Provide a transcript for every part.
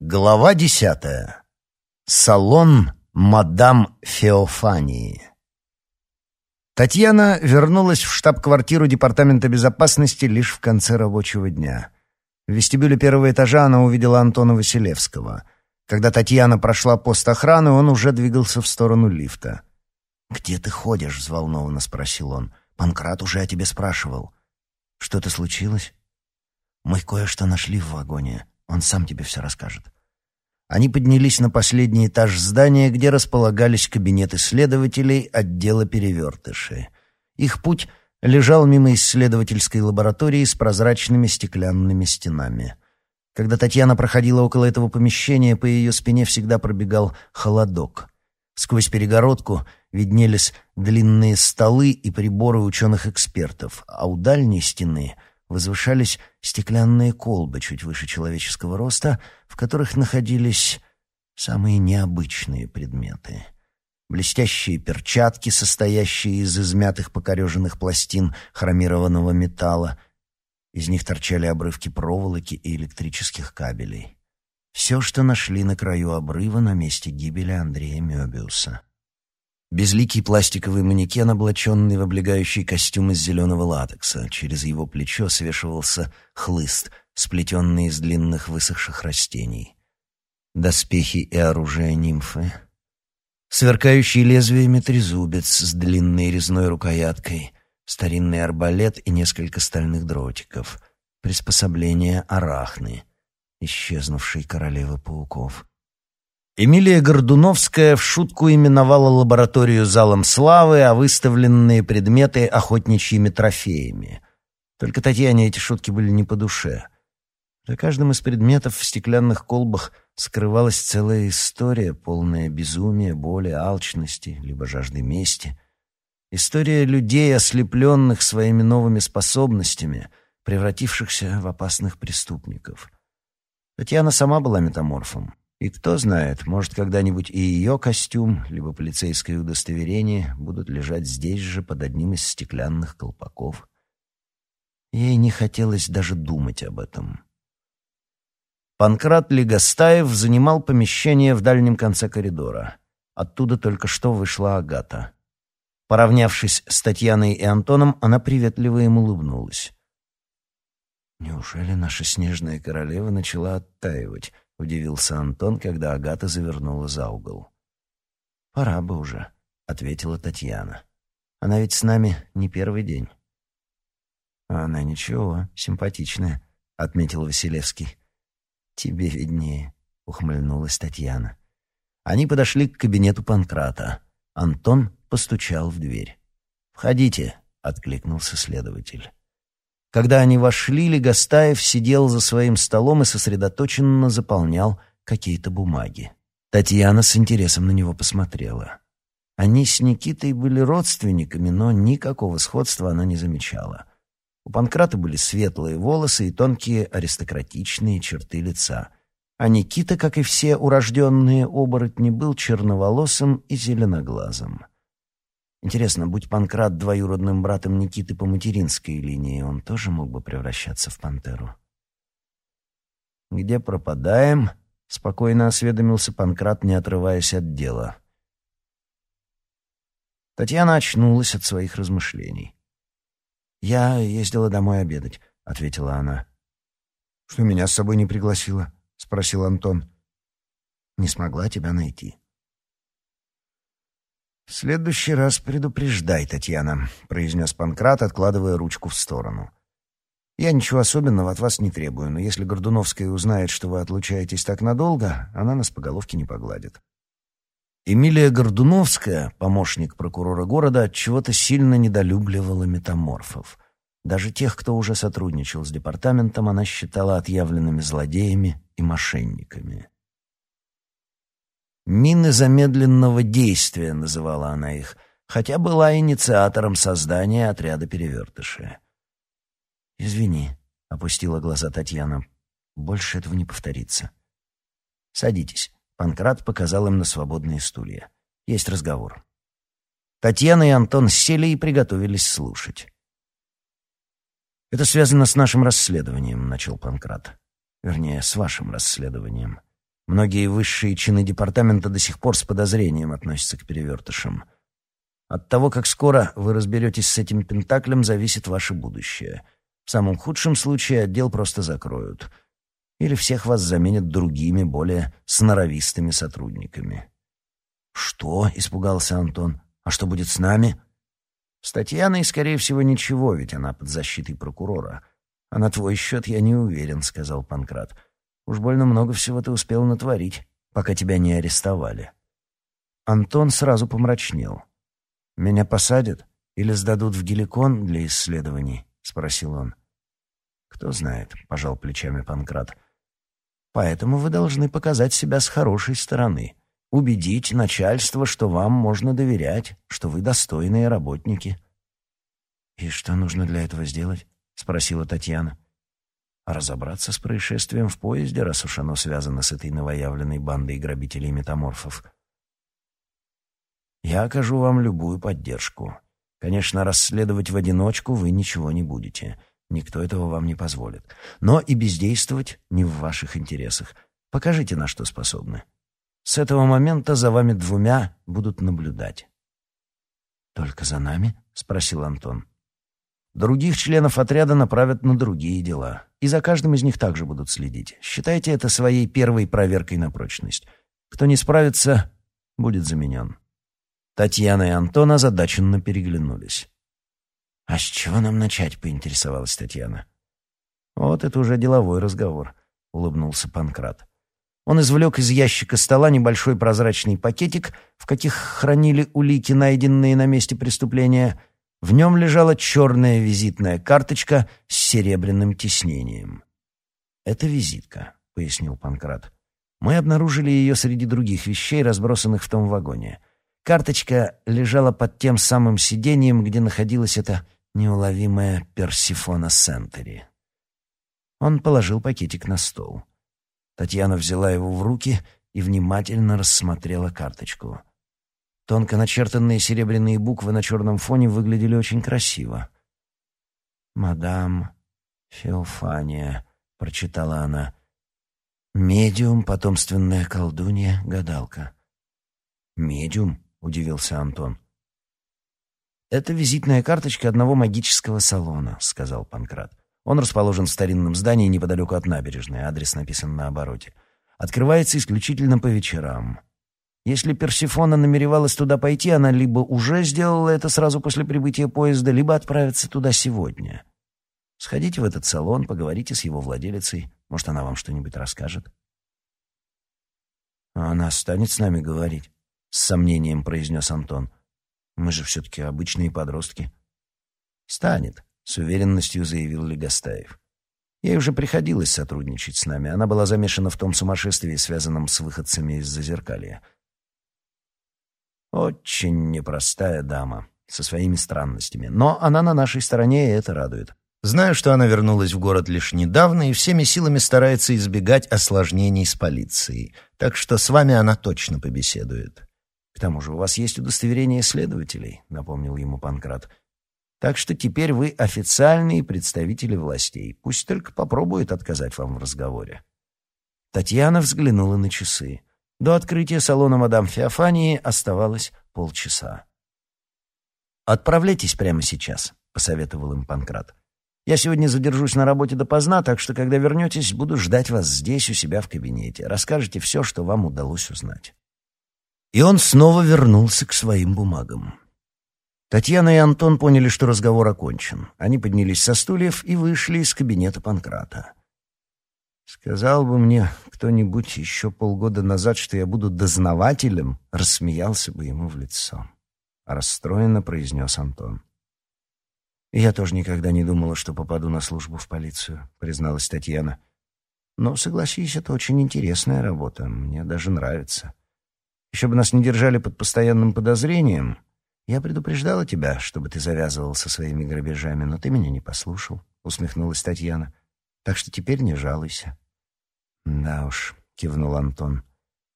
Глава десятая. Салон мадам Феофании. Татьяна вернулась в штаб-квартиру Департамента безопасности лишь в конце рабочего дня. В вестибюле первого этажа она увидела Антона Василевского. Когда Татьяна прошла пост охраны, он уже двигался в сторону лифта. «Где ты ходишь?» — взволнованно спросил он. «Панкрат уже о тебе спрашивал». «Что-то случилось?» «Мы кое-что нашли в вагоне. Он сам тебе все расскажет». Они поднялись на последний этаж здания, где располагались кабинеты следователей отдела перевертыши. Их путь лежал мимо исследовательской лаборатории с прозрачными стеклянными стенами. Когда Татьяна проходила около этого помещения, по ее спине всегда пробегал холодок. Сквозь перегородку виднелись длинные столы и приборы ученых-экспертов, а у дальней стены возвышались стеклянные колбы чуть выше человеческого роста, в которых находились самые необычные предметы. Блестящие перчатки, состоящие из измятых покореженных пластин хромированного металла. Из них торчали обрывки проволоки и электрических кабелей. Все, что нашли на краю обрыва на месте гибели Андрея Мёбиуса. Безликий пластиковый манекен, облаченный в облегающий костюм из зеленого латекса. Через его плечо свешивался хлыст, сплетенный из длинных высохших растений. Доспехи и оружие нимфы. Сверкающий лезвиями трезубец с длинной резной рукояткой, старинный арбалет и несколько стальных дротиков. Приспособление арахны, исчезнувшей королевы пауков. Эмилия Гордуновская в шутку именовала лабораторию залом славы, а выставленные предметы — охотничьими трофеями. Только Татьяне эти шутки были не по душе. За каждым из предметов в стеклянных колбах скрывалась целая история, полная безумия, боли, алчности, либо жажды мести. История людей, ослепленных своими новыми способностями, превратившихся в опасных преступников. Татьяна сама была метаморфом. И кто знает, может, когда-нибудь и ее костюм, либо полицейское удостоверение будут лежать здесь же, под одним из стеклянных колпаков. Ей не хотелось даже думать об этом. Панкрат Легостаев занимал помещение в дальнем конце коридора. Оттуда только что вышла Агата. Поравнявшись с Татьяной и Антоном, она приветливо им улыбнулась. «Неужели наша снежная королева начала оттаивать?» — удивился Антон, когда Агата завернула за угол. «Пора бы уже», — ответила Татьяна. «Она ведь с нами не первый день». «Она ничего, симпатичная», — отметил Василевский. «Тебе виднее», — ухмыльнулась Татьяна. Они подошли к кабинету Панкрата. Антон постучал в дверь. «Входите», — откликнулся следователь. Когда они вошли, Легостаев сидел за своим столом и сосредоточенно заполнял какие-то бумаги. Татьяна с интересом на него посмотрела. Они с Никитой были родственниками, но никакого сходства она не замечала. У Панкрата были светлые волосы и тонкие аристократичные черты лица. А Никита, как и все урожденные оборотни, был черноволосым и зеленоглазым. Интересно, будь Панкрат двоюродным братом Никиты по материнской линии, он тоже мог бы превращаться в пантеру. «Где пропадаем?» — спокойно осведомился Панкрат, не отрываясь от дела. Татьяна очнулась от своих размышлений. «Я ездила домой обедать», — ответила она. «Что, меня с собой не пригласила?» — спросил Антон. «Не смогла тебя найти». «В следующий раз предупреждай, Татьяна», — произнес Панкрат, откладывая ручку в сторону. «Я ничего особенного от вас не требую, но если Гордуновская узнает, что вы отлучаетесь так надолго, она нас по головке не погладит». Эмилия Гордуновская, помощник прокурора города, от чего-то сильно недолюбливала метаморфов. Даже тех, кто уже сотрудничал с департаментом, она считала отъявленными злодеями и мошенниками. «Мины замедленного действия» называла она их, хотя была инициатором создания отряда перевертыши. «Извини», — опустила глаза Татьяна, — «больше этого не повторится». «Садитесь», — Панкрат показал им на свободные стулья. «Есть разговор». Татьяна и Антон сели и приготовились слушать. «Это связано с нашим расследованием», — начал Панкрат. «Вернее, с вашим расследованием». Многие высшие чины департамента до сих пор с подозрением относятся к перевертышам. От того, как скоро вы разберетесь с этим пентаклем, зависит ваше будущее. В самом худшем случае отдел просто закроют. Или всех вас заменят другими, более сноровистыми сотрудниками. «Что?» — испугался Антон. «А что будет с нами?» «С Татьяной, скорее всего, ничего, ведь она под защитой прокурора. А на твой счет я не уверен», — сказал Панкрат. Уж больно много всего ты успел натворить, пока тебя не арестовали. Антон сразу помрачнел. «Меня посадят или сдадут в геликон для исследований?» — спросил он. «Кто знает», — пожал плечами Панкрат. «Поэтому вы должны показать себя с хорошей стороны, убедить начальство, что вам можно доверять, что вы достойные работники». «И что нужно для этого сделать?» — спросила Татьяна. Разобраться с происшествием в поезде, раз уж оно связано с этой новоявленной бандой грабителей-метаморфов. Я окажу вам любую поддержку. Конечно, расследовать в одиночку вы ничего не будете. Никто этого вам не позволит. Но и бездействовать не в ваших интересах. Покажите, на что способны. С этого момента за вами двумя будут наблюдать. «Только за нами?» — спросил Антон. Других членов отряда направят на другие дела. И за каждым из них также будут следить. Считайте это своей первой проверкой на прочность. Кто не справится, будет заменен. Татьяна и Антон озадаченно переглянулись. «А с чего нам начать?» — поинтересовалась Татьяна. «Вот это уже деловой разговор», — улыбнулся Панкрат. Он извлек из ящика стола небольшой прозрачный пакетик, в каких хранили улики, найденные на месте преступления — в нем лежала черная визитная карточка с серебряным тиснением. «Это визитка», — пояснил Панкрат. «Мы обнаружили ее среди других вещей, разбросанных в том вагоне. Карточка лежала под тем самым сиденьем, где находилась эта неуловимая Персифона Сентери». Он положил пакетик на стол. Татьяна взяла его в руки и внимательно рассмотрела карточку — Тонко начертанные серебряные буквы на черном фоне выглядели очень красиво. «Мадам Феофания», — прочитала она. «Медиум, потомственная колдунья, гадалка». «Медиум?» — удивился Антон. «Это визитная карточка одного магического салона», — сказал Панкрат. «Он расположен в старинном здании неподалеку от набережной, адрес написан на обороте. Открывается исключительно по вечерам. Если Персифона намеревалась туда пойти, она либо уже сделала это сразу после прибытия поезда, либо отправится туда сегодня. Сходите в этот салон, поговорите с его владелицей. Может, она вам что-нибудь расскажет. «А она станет с нами говорить?» — с сомнением произнес Антон. «Мы же все-таки обычные подростки». «Станет», — с уверенностью заявил Легостаев. Ей уже приходилось сотрудничать с нами. Она была замешана в том сумасшествии, связанном с выходцами из Зазеркалья. Очень непростая дама, со своими странностями. Но она на нашей стороне, и это радует. Знаю, что она вернулась в город лишь недавно и всеми силами старается избегать осложнений с полицией. Так что с вами она точно побеседует. К тому же у вас есть удостоверение следователей, напомнил ему Панкрат. Так что теперь вы официальные представители властей. Пусть только попробует отказать вам в разговоре. Татьяна взглянула на часы. До открытия салона мадам Феофании оставалось полчаса. «Отправляйтесь прямо сейчас», — посоветовал им Панкрат. «Я сегодня задержусь на работе допоздна, так что, когда вернетесь, буду ждать вас здесь, у себя в кабинете. Расскажете все, что вам удалось узнать». И он снова вернулся к своим бумагам. Татьяна и Антон поняли, что разговор окончен. Они поднялись со стульев и вышли из кабинета Панкрата. Сказал бы мне кто-нибудь еще полгода назад, что я буду дознавателем, рассмеялся бы ему в лицо. Расстроенно произнес Антон. «Я тоже никогда не думала, что попаду на службу в полицию», — призналась Татьяна. «Но, согласись, это очень интересная работа. Мне даже нравится. Еще бы нас не держали под постоянным подозрением. Я предупреждала тебя, чтобы ты завязывал со своими грабежами, но ты меня не послушал», — усмехнулась Татьяна. Так что теперь не жалуйся. Да уж, кивнул Антон.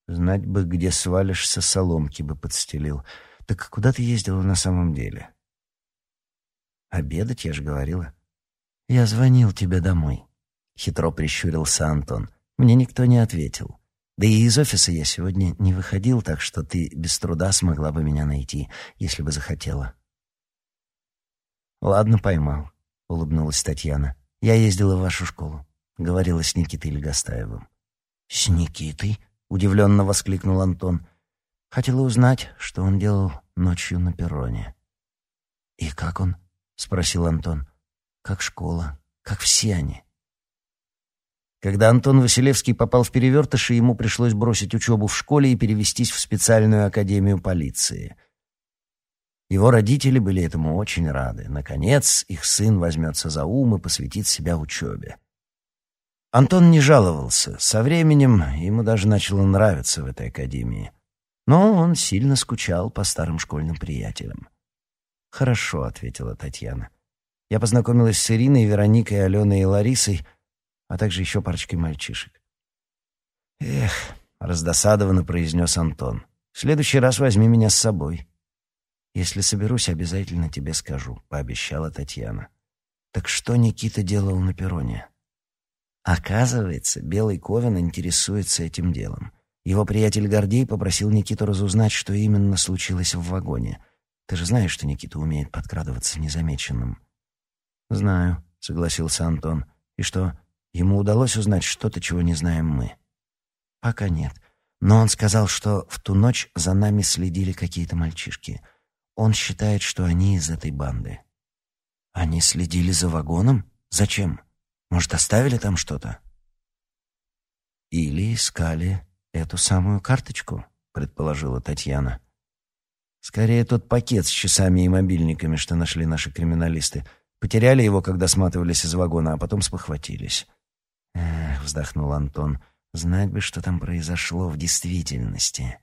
Знать бы, где свалишься, соломки бы подстелил. Так куда ты ездила на самом деле? Обедать, я же говорила. Я звонил тебе домой. Хитро прищурился Антон. Мне никто не ответил. Да и из офиса я сегодня не выходил, так что ты без труда смогла бы меня найти, если бы захотела. Ладно, поймал, улыбнулась Татьяна. Я ездила в вашу школу, говорила с Никитой Легостаевым. С Никитой? удивленно воскликнул Антон. Хотела узнать, что он делал ночью на перроне. И как он? спросил Антон. Как школа, как все они. Когда Антон Василевский попал в перевертыши, ему пришлось бросить учебу в школе и перевестись в специальную академию полиции. Его родители были этому очень рады. Наконец, их сын возьмется за ум и посвятит себя учебе. Антон не жаловался. Со временем ему даже начало нравиться в этой академии. Но он сильно скучал по старым школьным приятелям. «Хорошо», — ответила Татьяна. «Я познакомилась с Ириной, Вероникой, Аленой и Ларисой — а также еще парочкой мальчишек. «Эх», — раздосадованно произнес Антон, — «в следующий раз возьми меня с собой». «Если соберусь, обязательно тебе скажу», — пообещала Татьяна. «Так что Никита делал на перроне?» Оказывается, Белый Ковен интересуется этим делом. Его приятель Гордей попросил Никиту разузнать, что именно случилось в вагоне. Ты же знаешь, что Никита умеет подкрадываться незамеченным. «Знаю», — согласился Антон. «И что, Ему удалось узнать что-то, чего не знаем мы. Пока нет. Но он сказал, что в ту ночь за нами следили какие-то мальчишки. Он считает, что они из этой банды. Они следили за вагоном? Зачем? Может, оставили там что-то? Или искали эту самую карточку, предположила Татьяна. Скорее тот пакет с часами и мобильниками, что нашли наши криминалисты. Потеряли его, когда сматывались из вагона, а потом спохватились. Эх, вздохнул Антон, знать бы, что там произошло в действительности.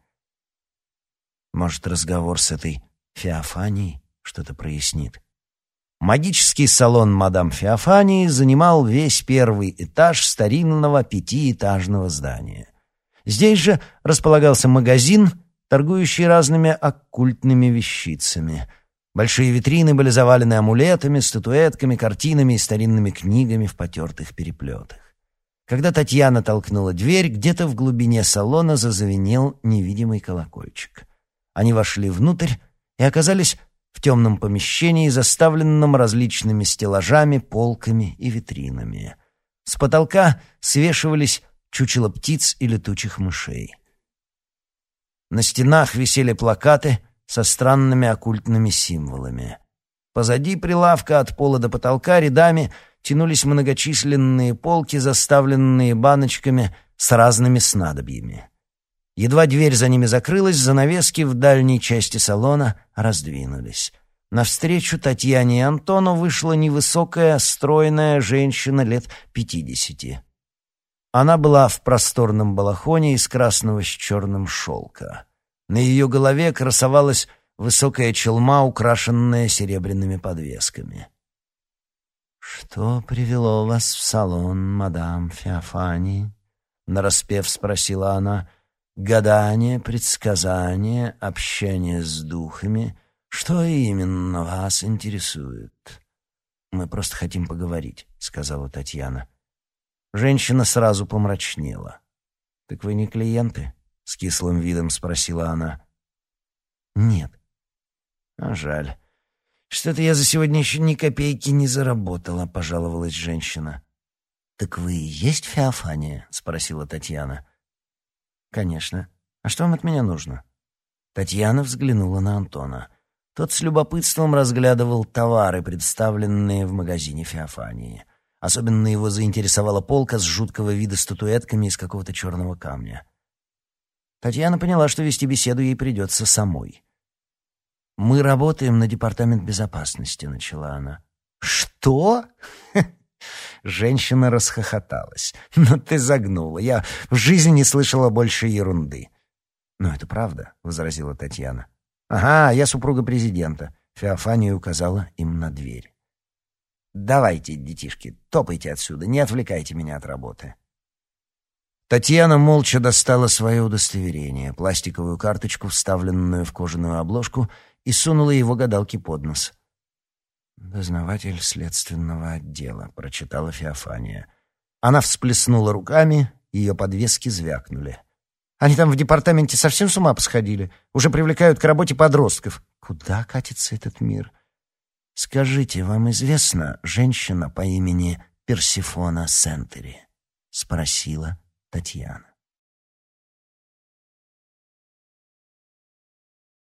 Может, разговор с этой Феофанией что-то прояснит. Магический салон мадам Феофании занимал весь первый этаж старинного пятиэтажного здания. Здесь же располагался магазин, торгующий разными оккультными вещицами. Большие витрины были завалены амулетами, статуэтками, картинами и старинными книгами в потертых переплетах. Когда Татьяна толкнула дверь, где-то в глубине салона зазвенел невидимый колокольчик. Они вошли внутрь и оказались в темном помещении, заставленном различными стеллажами, полками и витринами. С потолка свешивались чучело птиц и летучих мышей. На стенах висели плакаты со странными оккультными символами. Позади прилавка от пола до потолка рядами тянулись многочисленные полки, заставленные баночками с разными снадобьями. Едва дверь за ними закрылась, занавески в дальней части салона раздвинулись. Навстречу Татьяне и Антону вышла невысокая, стройная женщина лет пятидесяти. Она была в просторном балахоне из красного с черным шелка. На ее голове красовалась высокая челма, украшенная серебряными подвесками. «Что привело вас в салон, мадам Феофани?» — нараспев спросила она. «Гадание, предсказание, общение с духами. Что именно вас интересует?» «Мы просто хотим поговорить», — сказала Татьяна. Женщина сразу помрачнела. «Так вы не клиенты?» — с кислым видом спросила она. «Нет». «А жаль. «Что-то я за сегодня еще ни копейки не заработала», — пожаловалась женщина. «Так вы и есть Феофания?» — спросила Татьяна. «Конечно. А что вам от меня нужно?» Татьяна взглянула на Антона. Тот с любопытством разглядывал товары, представленные в магазине Феофании. Особенно его заинтересовала полка с жуткого вида статуэтками из какого-то черного камня. Татьяна поняла, что вести беседу ей придется самой. «Мы работаем на департамент безопасности», — начала она. «Что?» Женщина расхохоталась. «Ну ты загнула. Я в жизни не слышала больше ерунды». «Но это правда», — возразила Татьяна. «Ага, я супруга президента», — Феофания указала им на дверь. «Давайте, детишки, топайте отсюда, не отвлекайте меня от работы». Татьяна молча достала свое удостоверение, пластиковую карточку, вставленную в кожаную обложку, и сунула его гадалке под нос. «Дознаватель следственного отдела», — прочитала Феофания. Она всплеснула руками, ее подвески звякнули. Они там в департаменте совсем с ума посходили. Уже привлекают к работе подростков. Куда катится этот мир? Скажите, вам известна женщина по имени Персифона Сентери? Спросила Татьяна.